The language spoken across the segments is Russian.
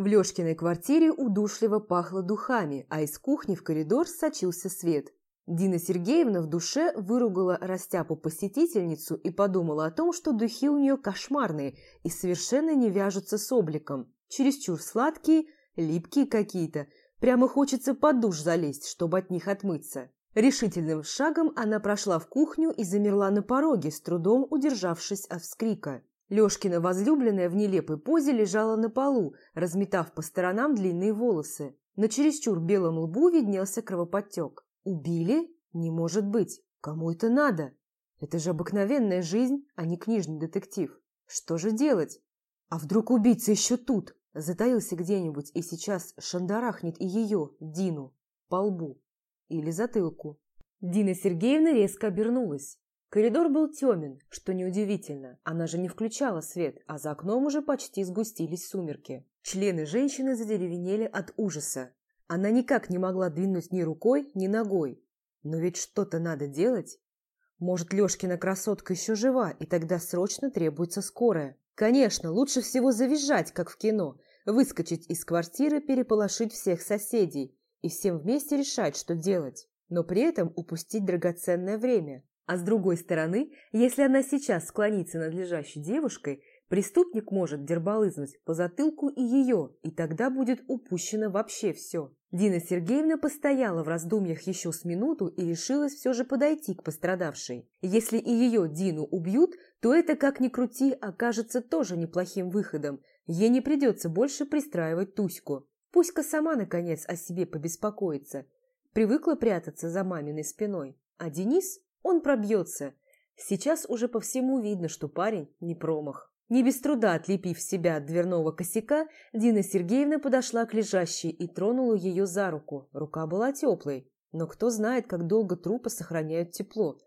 В Лёшкиной квартире удушливо пахло духами, а из кухни в коридор сочился свет. Дина Сергеевна в душе выругала растяпу-посетительницу и подумала о том, что духи у нее кошмарные и совершенно не вяжутся с обликом. Чересчур сладкие, липкие какие-то. Прямо хочется под душ залезть, чтобы от них отмыться. Решительным шагом она прошла в кухню и замерла на пороге, с трудом удержавшись от вскрика. Лёшкина возлюбленная в нелепой позе лежала на полу, разметав по сторонам длинные волосы. На чересчур белом лбу виднелся кровоподтек. «Убили? Не может быть. Кому это надо? Это же обыкновенная жизнь, а не книжный детектив. Что же делать? А вдруг убийца еще тут? Затаился где-нибудь и сейчас шандарахнет и ее, Дину, по лбу или затылку». Дина Сергеевна резко обернулась. Коридор был темен, что неудивительно. Она же не включала свет, а за окном уже почти сгустились сумерки. Члены женщины задеревенели от ужаса. Она никак не могла двинуть ни рукой, ни ногой. Но ведь что-то надо делать. Может, Лёшкина красотка еще жива, и тогда срочно требуется скорая. Конечно, лучше всего завизжать, как в кино, выскочить из квартиры, переполошить всех соседей и всем вместе решать, что делать, но при этом упустить драгоценное время. А с другой стороны, если она сейчас склонится над лежащей девушкой, преступник может дербалызнуть по затылку и ее, и тогда будет упущено вообще все. Дина Сергеевна постояла в раздумьях еще с минуту и решилась все же подойти к пострадавшей. Если и ее, Дину, убьют, то это, как ни крути, окажется тоже неплохим выходом. Ей не придется больше пристраивать Туську. Пусть-ка сама, наконец, о себе побеспокоится. Привыкла прятаться за маминой спиной. А Денис он пробьется. Сейчас уже по всему видно, что парень не промах. Не без труда отлепив себя от дверного косяка, Дина Сергеевна подошла к лежащей и тронула ее за руку. Рука была теплой, но кто знает, как долго трупы сохраняют тепло.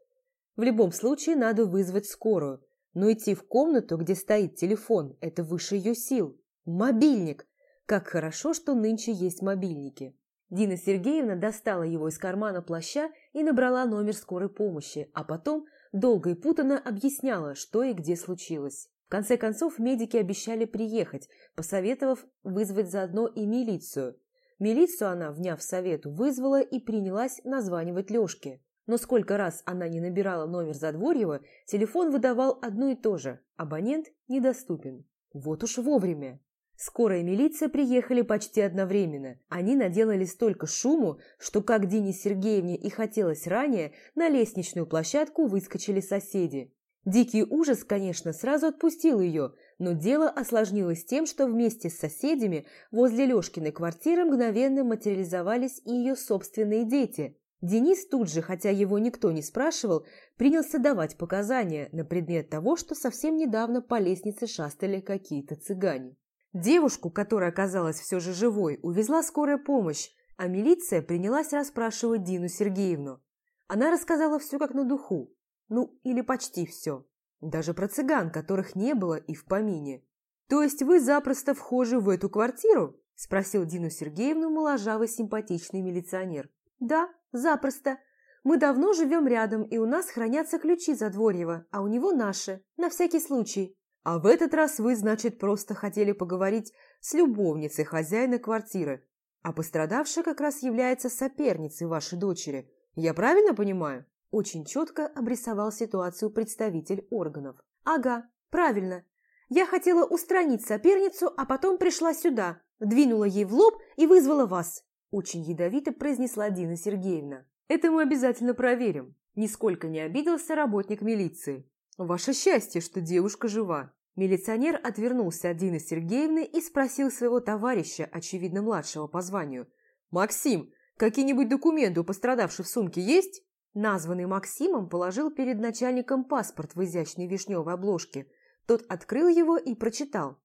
В любом случае надо вызвать скорую, но идти в комнату, где стоит телефон, это выше ее сил. Мобильник! Как хорошо, что нынче есть мобильники. Дина Сергеевна достала его из кармана плаща и набрала номер скорой помощи, а потом долго и путанно объясняла, что и где случилось. В конце концов, медики обещали приехать, посоветовав вызвать заодно и милицию. Милицию она, вняв совету, вызвала и принялась названивать Лешке. Но сколько раз она не набирала номер Задворьева, телефон выдавал одно и то же – абонент недоступен. Вот уж вовремя. Скорая и милиция приехали почти одновременно. Они наделали столько шуму, что, как Дине Сергеевне и хотелось ранее, на лестничную площадку выскочили соседи. Дикий ужас, конечно, сразу отпустил ее, но дело осложнилось тем, что вместе с соседями возле Лешкиной квартиры мгновенно материализовались и ее собственные дети. Денис тут же, хотя его никто не спрашивал, принялся давать показания на предмет того, что совсем недавно по лестнице шастали какие-то цыгане. Девушку, которая оказалась все же живой, увезла скорая помощь, а милиция принялась расспрашивать Дину Сергеевну. Она рассказала все как на духу. Ну, или почти все. Даже про цыган, которых не было и в помине. «То есть вы запросто вхожи в эту квартиру?» – спросил Дину Сергеевну моложавый симпатичный милиционер. «Да, запросто. Мы давно живем рядом, и у нас хранятся ключи Задворьева, а у него наши, на всякий случай. А в этот раз вы, значит, просто хотели поговорить с любовницей хозяина квартиры, а пострадавшая как раз является соперницей вашей дочери. Я правильно понимаю? Очень четко обрисовал ситуацию представитель органов. Ага, правильно. Я хотела устранить соперницу, а потом пришла сюда, двинула ей в лоб и вызвала вас. Очень ядовито произнесла Дина Сергеевна. Это мы обязательно проверим. Нисколько не обиделся работник милиции. «Ваше счастье, что девушка жива». Милиционер отвернулся от Дины Сергеевны и спросил своего товарища, очевидно младшего по званию. «Максим, какие-нибудь документы у пострадавшей в сумке есть?» Названный Максимом положил перед начальником паспорт в изящной вишневой обложке. Тот открыл его и прочитал.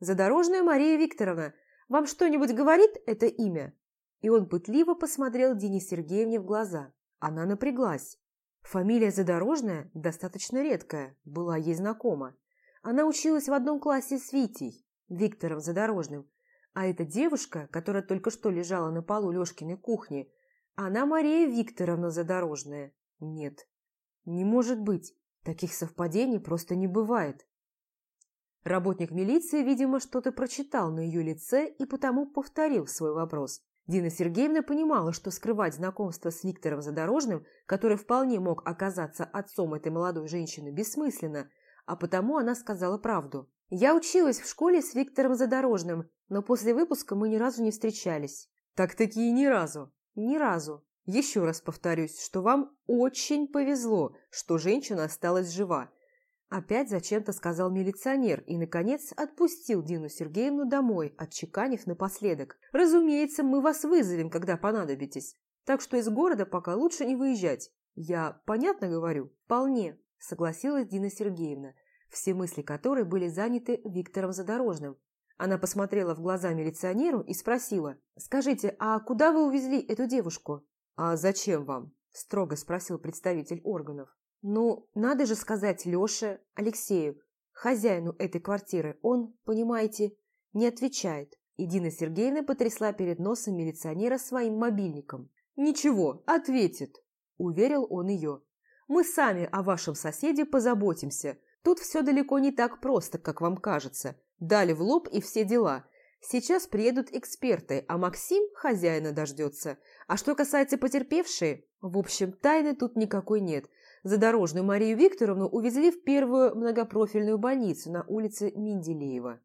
«Задорожная Мария Викторовна, вам что-нибудь говорит это имя?» И он пытливо посмотрел Дине Сергеевне в глаза. Она напряглась. Фамилия Задорожная достаточно редкая, была ей знакома. Она училась в одном классе с Витей, Виктором Задорожным. А эта девушка, которая только что лежала на полу Лешкиной кухни, она Мария Викторовна Задорожная. Нет, не может быть. Таких совпадений просто не бывает. Работник милиции, видимо, что-то прочитал на ее лице и потому повторил свой вопрос. Дина Сергеевна понимала, что скрывать знакомство с Виктором Задорожным, который вполне мог оказаться отцом этой молодой женщины, бессмысленно, а потому она сказала правду. «Я училась в школе с Виктором Задорожным, но после выпуска мы ни разу не встречались». «Так-таки и ни разу?» «Ни разу. Еще раз повторюсь, что вам очень повезло, что женщина осталась жива. Опять зачем-то сказал милиционер и, наконец, отпустил Дину Сергеевну домой, отчеканив напоследок. «Разумеется, мы вас вызовем, когда понадобитесь. Так что из города пока лучше не выезжать. Я понятно говорю?» «Вполне», – согласилась Дина Сергеевна, все мысли которой были заняты Виктором Задорожным. Она посмотрела в глаза милиционеру и спросила, «Скажите, а куда вы увезли эту девушку?» «А зачем вам?» – строго спросил представитель органов. Ну, надо же сказать Лёше, Алексею, хозяину этой квартиры. Он, понимаете, не отвечает. И Дина Сергеевна потрясла перед носом милиционера своим мобильником. «Ничего, ответит», – уверил он ее. «Мы сами о вашем соседе позаботимся. Тут все далеко не так просто, как вам кажется. Дали в лоб и все дела. Сейчас приедут эксперты, а Максим хозяина дождется. А что касается потерпевшей, в общем, тайны тут никакой нет. Задорожную Марию Викторовну увезли в первую многопрофильную больницу на улице Менделеева.